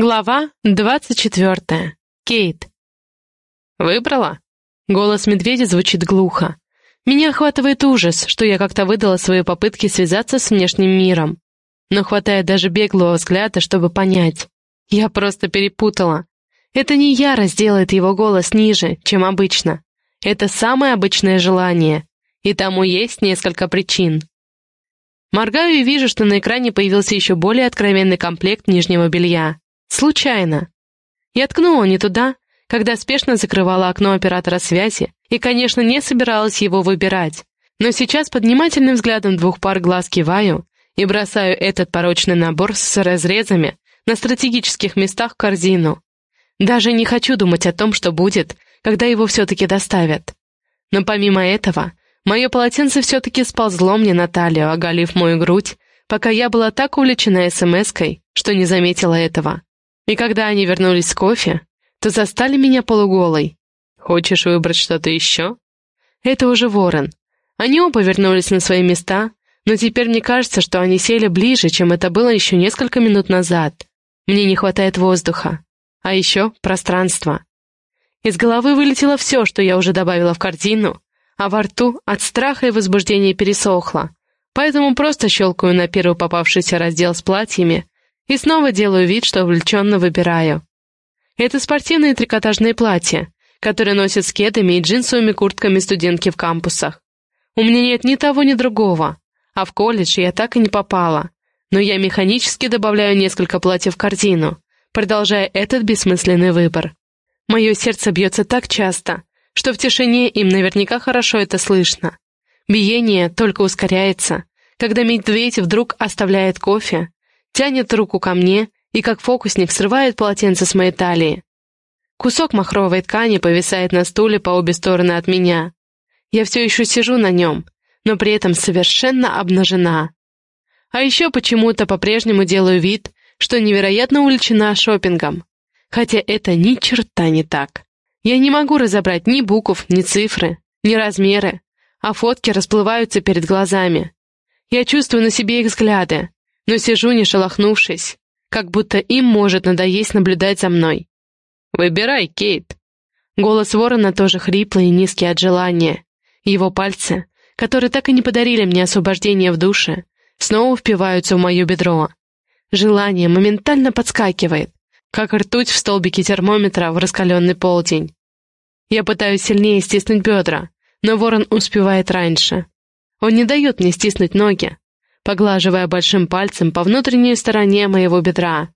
Глава двадцать четвертая. Кейт. «Выбрала?» Голос медведя звучит глухо. Меня охватывает ужас, что я как-то выдала свои попытки связаться с внешним миром. Но хватает даже беглого взгляда, чтобы понять. Я просто перепутала. Это не ярость делает его голос ниже, чем обычно. Это самое обычное желание. И тому есть несколько причин. Моргаю и вижу, что на экране появился еще более откровенный комплект нижнего белья. Случайно. Я ткнула не туда, когда спешно закрывала окно оператора связи и, конечно, не собиралась его выбирать. Но сейчас под внимательным взглядом двух пар глаз киваю и бросаю этот порочный набор с разрезами на стратегических местах в корзину. Даже не хочу думать о том, что будет, когда его все-таки доставят. Но помимо этого, мое полотенце все-таки сползло мне на талию, оголив мою грудь, пока я была так увлечена смс-кой, что не заметила этого. И когда они вернулись с кофе, то застали меня полуголой. «Хочешь выбрать что-то еще?» Это уже ворон. Они оба вернулись на свои места, но теперь мне кажется, что они сели ближе, чем это было еще несколько минут назад. Мне не хватает воздуха. А еще пространства. Из головы вылетело все, что я уже добавила в картину, а во рту от страха и возбуждения пересохло. Поэтому просто щелкаю на первый попавшийся раздел с платьями и снова делаю вид, что увлеченно выбираю. Это спортивные трикотажные платья, которые носят с кедами и джинсовыми куртками студентки в кампусах. У меня нет ни того, ни другого, а в колледж я так и не попала. Но я механически добавляю несколько платьев в корзину, продолжая этот бессмысленный выбор. Мое сердце бьется так часто, что в тишине им наверняка хорошо это слышно. Биение только ускоряется, когда медведь вдруг оставляет кофе, тянет руку ко мне и, как фокусник, срывает полотенце с моей талии. Кусок махровой ткани повисает на стуле по обе стороны от меня. Я все еще сижу на нем, но при этом совершенно обнажена. А еще почему-то по-прежнему делаю вид, что невероятно увлечена шопингом. Хотя это ни черта не так. Я не могу разобрать ни букв, ни цифры, ни размеры, а фотки расплываются перед глазами. Я чувствую на себе их взгляды, но сижу не шелохнувшись, как будто им может надоесть наблюдать за мной. «Выбирай, Кейт!» Голос ворона тоже хриплый и низкий от желания. Его пальцы, которые так и не подарили мне освобождение в душе, снова впиваются в мое бедро. Желание моментально подскакивает, как ртуть в столбике термометра в раскаленный полдень. Я пытаюсь сильнее стиснуть бедра, но ворон успевает раньше. Он не дает мне стиснуть ноги, поглаживая большим пальцем по внутренней стороне моего бедра.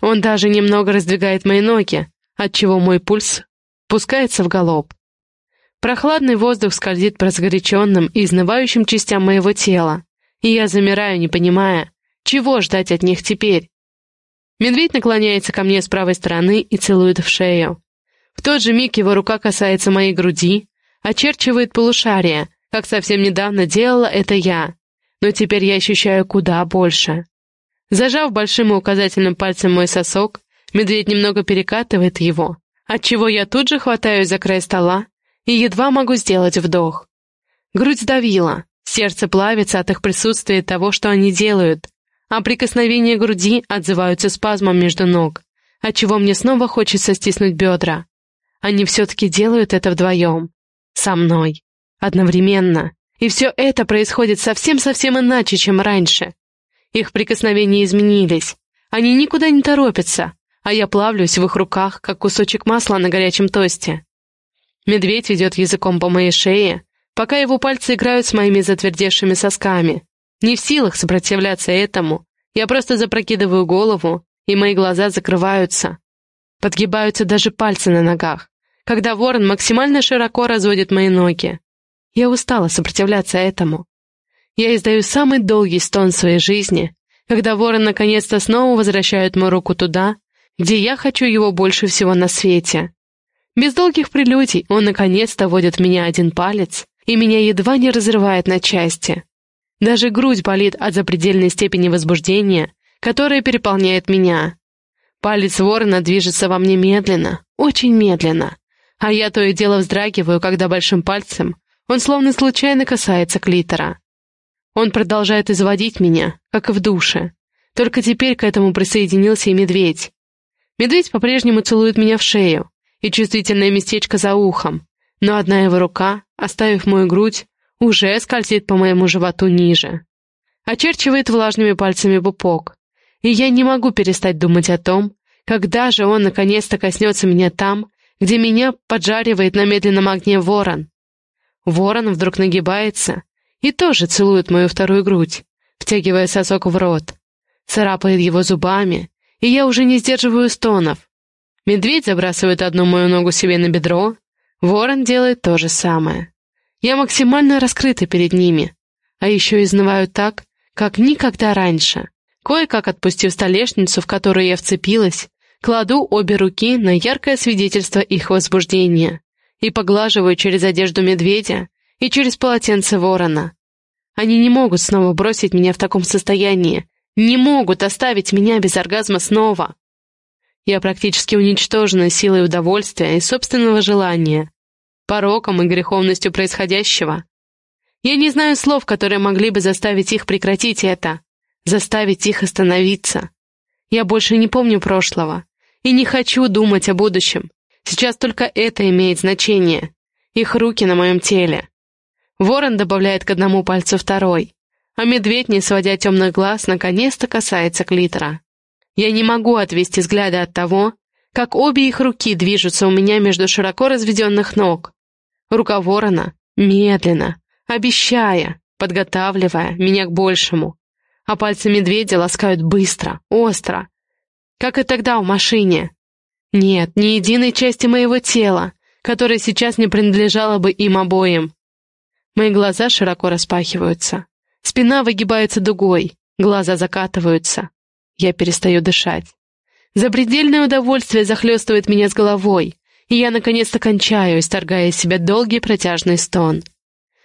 Он даже немного раздвигает мои ноги, отчего мой пульс пускается в галоп. Прохладный воздух скользит по разгоряченным и изнывающим частям моего тела, и я замираю, не понимая, чего ждать от них теперь. Медведь наклоняется ко мне с правой стороны и целует в шею. В тот же миг его рука касается моей груди, очерчивает полушарие, как совсем недавно делала это я, но теперь я ощущаю куда больше. Зажав большим и указательным пальцем мой сосок, медведь немного перекатывает его, отчего я тут же хватаюсь за край стола и едва могу сделать вдох. Грудь давила, сердце плавится от их присутствия и того, что они делают, а прикосновения груди отзываются спазмом между ног, отчего мне снова хочется стиснуть бедра. Они все-таки делают это вдвоем. Со мной. Одновременно. И все это происходит совсем-совсем иначе, чем раньше. Их прикосновения изменились. Они никуда не торопятся, а я плавлюсь в их руках, как кусочек масла на горячем тосте. Медведь ведет языком по моей шее, пока его пальцы играют с моими затвердевшими сосками. Не в силах сопротивляться этому, я просто запрокидываю голову, и мои глаза закрываются. Подгибаются даже пальцы на ногах, когда ворон максимально широко разводит мои ноги. Я устала сопротивляться этому. Я издаю самый долгий стон своей жизни, когда ворон наконец-то снова возвращает мою руку туда, где я хочу его больше всего на свете. Без долгих прелюдий он наконец-то водит меня один палец, и меня едва не разрывает на части. Даже грудь болит от запредельной степени возбуждения, которая переполняет меня. Палец ворона движется во мне медленно, очень медленно, а я то и дело вздрагиваю, когда большим пальцем он словно случайно касается клитора. Он продолжает изводить меня, как и в душе. Только теперь к этому присоединился и медведь. Медведь по-прежнему целует меня в шею и чувствительное местечко за ухом, но одна его рука, оставив мою грудь, уже скользит по моему животу ниже. Очерчивает влажными пальцами пупок, и я не могу перестать думать о том, когда же он наконец-то коснется меня там, где меня поджаривает на медленном огне ворон. Ворон вдруг нагибается и тоже целует мою вторую грудь, втягивая сосок в рот, царапает его зубами, и я уже не сдерживаю стонов. Медведь забрасывает одну мою ногу себе на бедро, ворон делает то же самое. Я максимально раскрыта перед ними, а еще изнываю так, как никогда раньше. Кое-как отпустив столешницу, в которую я вцепилась, кладу обе руки на яркое свидетельство их возбуждения и поглаживаю через одежду медведя и через полотенце ворона. Они не могут снова бросить меня в таком состоянии, не могут оставить меня без оргазма снова. Я практически уничтожена силой удовольствия и собственного желания, пороком и греховностью происходящего. Я не знаю слов, которые могли бы заставить их прекратить это, заставить их остановиться. Я больше не помню прошлого и не хочу думать о будущем. Сейчас только это имеет значение. Их руки на моем теле. Ворон добавляет к одному пальцу второй, а медведь, не сводя темных глаз, наконец-то касается клитора. Я не могу отвести взгляда от того, как обе их руки движутся у меня между широко разведенных ног. Рука ворона медленно, обещая, подготавливая меня к большему, а пальцы медведя ласкают быстро, остро, как и тогда в машине. Нет, ни единой части моего тела, которая сейчас не принадлежала бы им обоим. Мои глаза широко распахиваются. Спина выгибается дугой, глаза закатываются. Я перестаю дышать. Запредельное удовольствие захлестывает меня с головой, и я наконец-то кончаю, исторгая из себя долгий протяжный стон.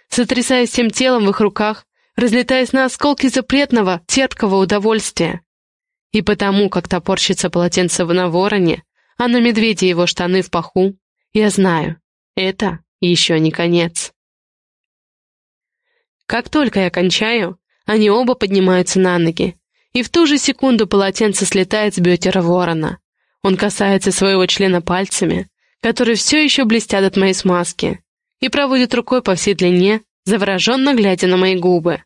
Сотрясаясь всем телом в их руках, разлетаясь на осколки запретного, терпкого удовольствия. И потому, как топорщится полотенце на вороне, а на медведе его штаны в паху, я знаю, это еще не конец. Как только я кончаю, они оба поднимаются на ноги, и в ту же секунду полотенце слетает с бедер ворона. Он касается своего члена пальцами, которые все еще блестят от моей смазки, и проводит рукой по всей длине, завороженно глядя на мои губы.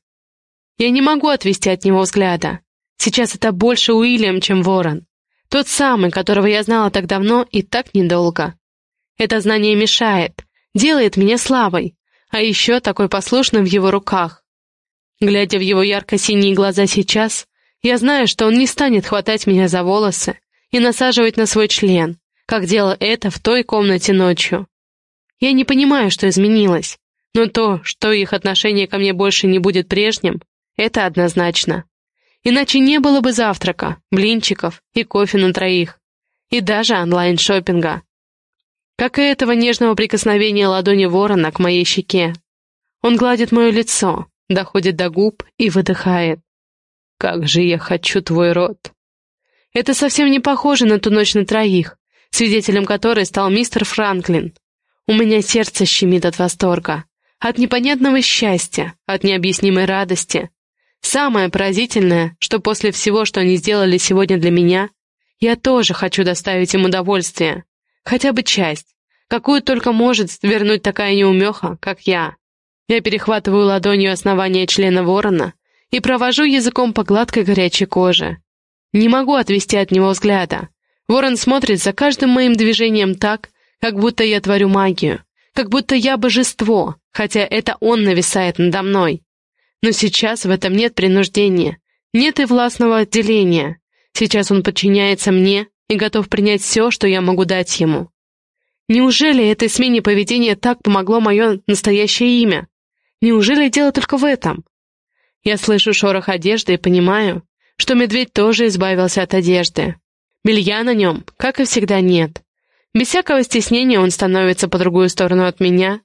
Я не могу отвести от него взгляда. Сейчас это больше Уильям, чем Ворон. Тот самый, которого я знала так давно и так недолго. Это знание мешает, делает меня слабой, а еще такой послушным в его руках. Глядя в его ярко-синие глаза сейчас, я знаю, что он не станет хватать меня за волосы и насаживать на свой член, как делал это в той комнате ночью. Я не понимаю, что изменилось, но то, что их отношение ко мне больше не будет прежним, это однозначно. Иначе не было бы завтрака, блинчиков и кофе на троих, и даже онлайн-шоппинга как и этого нежного прикосновения ладони ворона к моей щеке. Он гладит мое лицо, доходит до губ и выдыхает. «Как же я хочу твой рот!» Это совсем не похоже на ту ночь на троих, свидетелем которой стал мистер Франклин. У меня сердце щемит от восторга, от непонятного счастья, от необъяснимой радости. Самое поразительное, что после всего, что они сделали сегодня для меня, я тоже хочу доставить им удовольствие. Хотя бы часть, какую только может вернуть такая неумеха, как я. Я перехватываю ладонью основание члена ворона и провожу языком по гладкой горячей коже. Не могу отвести от него взгляда. Ворон смотрит за каждым моим движением так, как будто я творю магию, как будто я божество, хотя это он нависает надо мной. Но сейчас в этом нет принуждения, нет и властного отделения. Сейчас он подчиняется мне и готов принять все, что я могу дать ему. Неужели этой смене поведения так помогло мое настоящее имя? Неужели дело только в этом? Я слышу шорох одежды и понимаю, что медведь тоже избавился от одежды. Белья на нем, как и всегда, нет. Без всякого стеснения он становится по другую сторону от меня,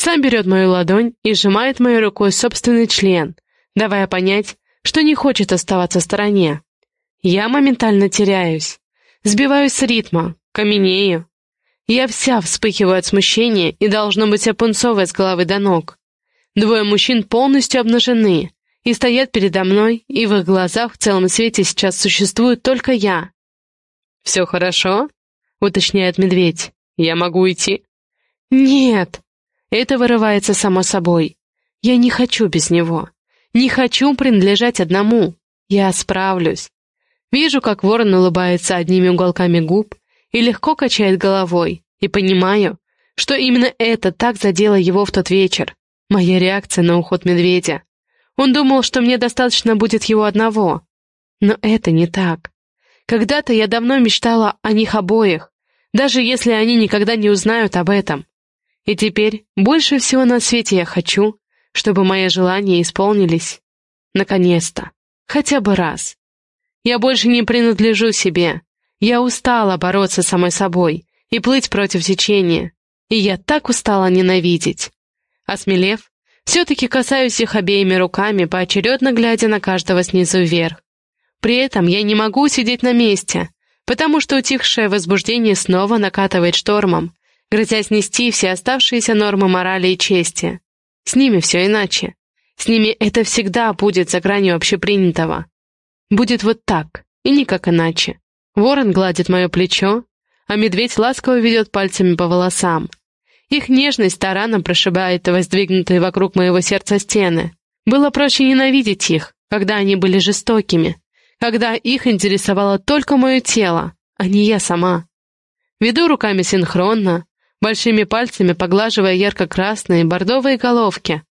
сам берет мою ладонь и сжимает моей рукой собственный член, давая понять, что не хочет оставаться в стороне. Я моментально теряюсь. Сбиваюсь с ритма, каменею. Я вся вспыхиваю от смущения и должно быть опунцовая с головы до ног. Двое мужчин полностью обнажены и стоят передо мной, и в их глазах в целом свете сейчас существует только я. «Все хорошо?» — уточняет медведь. «Я могу идти?» «Нет!» Это вырывается само собой. Я не хочу без него. Не хочу принадлежать одному. Я справлюсь. Вижу, как ворон улыбается одними уголками губ и легко качает головой, и понимаю, что именно это так задело его в тот вечер. Моя реакция на уход медведя. Он думал, что мне достаточно будет его одного. Но это не так. Когда-то я давно мечтала о них обоих, даже если они никогда не узнают об этом. И теперь больше всего на свете я хочу, чтобы мои желания исполнились. Наконец-то. Хотя бы раз. Я больше не принадлежу себе. Я устала бороться самой собой и плыть против течения. И я так устала ненавидеть. Осмелев, все-таки касаюсь их обеими руками, поочередно глядя на каждого снизу вверх. При этом я не могу сидеть на месте, потому что утихшее возбуждение снова накатывает штормом, грозя снести все оставшиеся нормы морали и чести. С ними все иначе. С ними это всегда будет за гранью общепринятого. Будет вот так, и никак иначе. Ворон гладит мое плечо, а медведь ласково ведет пальцами по волосам. Их нежность тараном прошибает воздвигнутые вокруг моего сердца стены. Было проще ненавидеть их, когда они были жестокими, когда их интересовало только мое тело, а не я сама. Веду руками синхронно, большими пальцами поглаживая ярко-красные бордовые головки.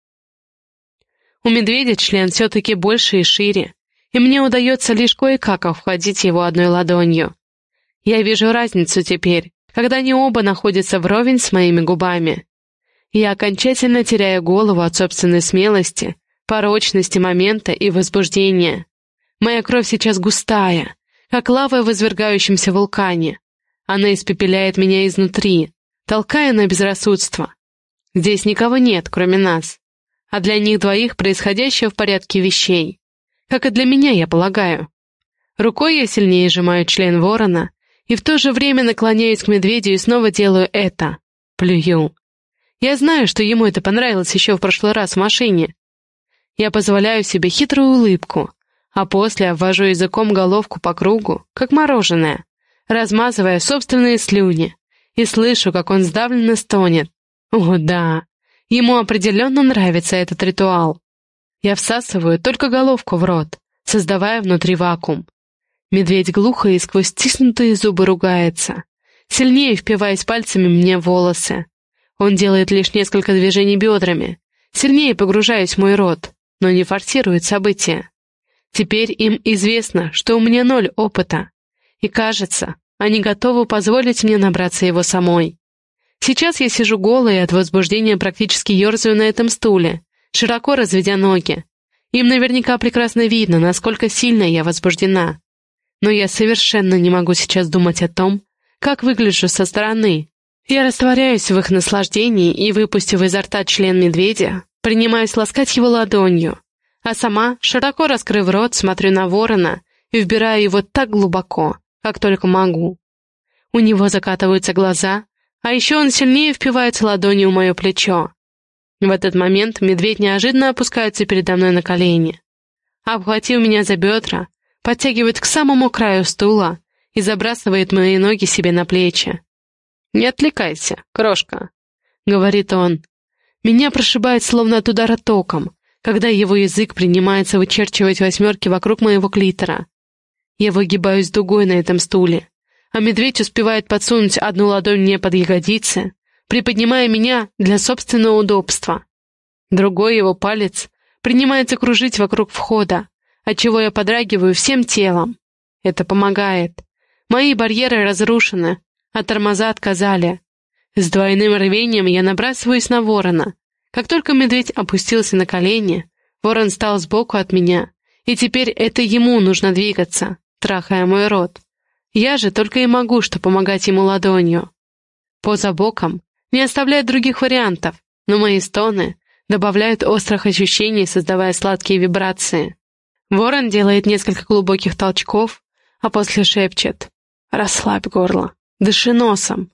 У медведя член все-таки больше и шире, и мне удается лишь кое-как обходить его одной ладонью. Я вижу разницу теперь, когда они оба находятся вровень с моими губами. Я окончательно теряю голову от собственной смелости, порочности момента и возбуждения. Моя кровь сейчас густая, как лава в извергающемся вулкане. Она испепеляет меня изнутри, толкая на безрассудство. Здесь никого нет, кроме нас. А для них двоих происходящее в порядке вещей. Как и для меня, я полагаю. Рукой я сильнее сжимаю член ворона и в то же время наклоняюсь к медведю и снова делаю это. Плюю. Я знаю, что ему это понравилось еще в прошлый раз в машине. Я позволяю себе хитрую улыбку, а после обвожу языком головку по кругу, как мороженое, размазывая собственные слюни и слышу, как он сдавленно стонет. О, да, ему определенно нравится этот ритуал. Я всасываю только головку в рот, создавая внутри вакуум. Медведь глухо и сквозь стиснутые зубы ругается, сильнее впиваясь пальцами мне в волосы. Он делает лишь несколько движений бедрами, сильнее погружаясь в мой рот, но не форсирует события. Теперь им известно, что у меня ноль опыта, и кажется, они готовы позволить мне набраться его самой. Сейчас я сижу голая и от возбуждения практически ерзаю на этом стуле, широко разведя ноги. Им наверняка прекрасно видно, насколько сильно я возбуждена. Но я совершенно не могу сейчас думать о том, как выгляжу со стороны. Я растворяюсь в их наслаждении и, выпустив изо рта член медведя, принимаюсь ласкать его ладонью, а сама, широко раскрыв рот, смотрю на ворона и вбираю его так глубоко, как только могу. У него закатываются глаза, а еще он сильнее впивается ладонью в мое плечо. В этот момент медведь неожиданно опускается передо мной на колени. Обхватив меня за бедра, подтягивает к самому краю стула и забрасывает мои ноги себе на плечи. «Не отвлекайся, крошка», — говорит он. Меня прошибает словно от удара током, когда его язык принимается вычерчивать восьмерки вокруг моего клитора. Я выгибаюсь дугой на этом стуле, а медведь успевает подсунуть одну ладонь мне под ягодицы, приподнимая меня для собственного удобства. Другой его палец принимается кружить вокруг входа, отчего я подрагиваю всем телом. Это помогает. Мои барьеры разрушены, а тормоза отказали. С двойным рвением я набрасываюсь на ворона. Как только медведь опустился на колени, ворон стал сбоку от меня, и теперь это ему нужно двигаться трахая мой рот. Я же только и могу что помогать ему ладонью. Поза боком не оставляет других вариантов, но мои стоны добавляют острых ощущений, создавая сладкие вибрации. Ворон делает несколько глубоких толчков, а после шепчет «Расслабь горло, дыши носом».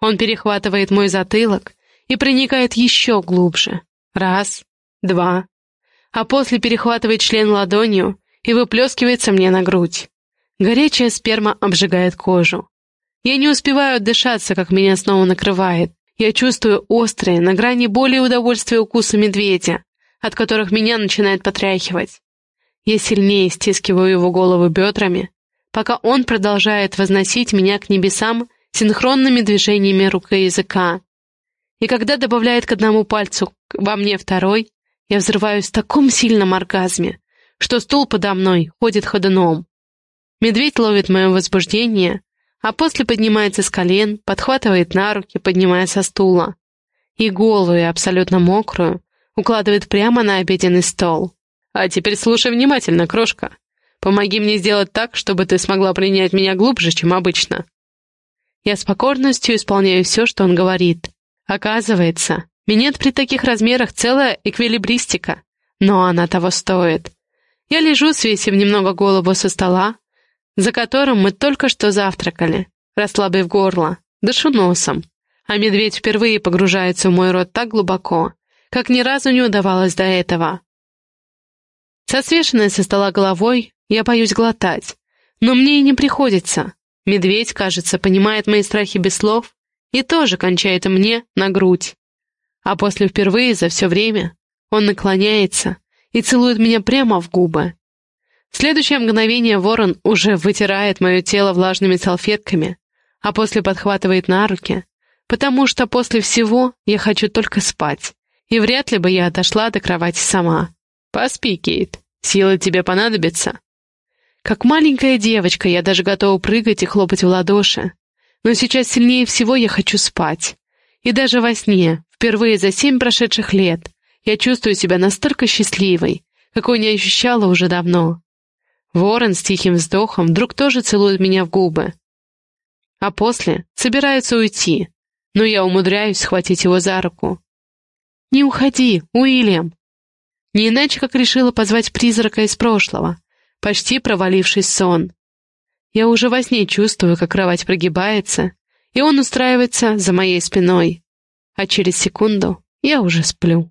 Он перехватывает мой затылок и проникает еще глубже. Раз, два, а после перехватывает член ладонью и выплескивается мне на грудь. Горячая сперма обжигает кожу. Я не успеваю отдышаться, как меня снова накрывает. Я чувствую острые, на грани боли и удовольствия укусы медведя, от которых меня начинает потряхивать. Я сильнее стискиваю его голову бедрами, пока он продолжает возносить меня к небесам синхронными движениями рук и языка. И когда добавляет к одному пальцу во мне второй, я взрываюсь в таком сильном оргазме, что стул подо мной ходит ходуном. Медведь ловит мое возбуждение, а после поднимается с колен, подхватывает на руки, поднимая со стула. И голую, абсолютно мокрую, укладывает прямо на обеденный стол. А теперь слушай внимательно, крошка. Помоги мне сделать так, чтобы ты смогла принять меня глубже, чем обычно. Я с покорностью исполняю все, что он говорит. Оказывается, минет при таких размерах целая эквилибристика, но она того стоит. Я лежу, свесив немного голову со стола, за которым мы только что завтракали, расслабив горло, дышу носом, а медведь впервые погружается в мой рот так глубоко, как ни разу не удавалось до этого. Со свешенной со стола головой я боюсь глотать, но мне и не приходится. Медведь, кажется, понимает мои страхи без слов и тоже кончает мне на грудь. А после впервые за все время он наклоняется и целует меня прямо в губы. В следующее мгновение ворон уже вытирает мое тело влажными салфетками, а после подхватывает на руки, потому что после всего я хочу только спать, и вряд ли бы я отошла до кровати сама. «Поспи, Кейт, силы тебе понадобятся». Как маленькая девочка я даже готова прыгать и хлопать в ладоши, но сейчас сильнее всего я хочу спать. И даже во сне, впервые за семь прошедших лет, я чувствую себя настолько счастливой, какой не ощущала уже давно. Ворон с тихим вздохом вдруг тоже целует меня в губы. А после собирается уйти, но я умудряюсь схватить его за руку. «Не уходи, Уильям!» Не иначе, как решила позвать призрака из прошлого, почти провалившись сон. Я уже во сне чувствую, как кровать прогибается, и он устраивается за моей спиной. А через секунду я уже сплю.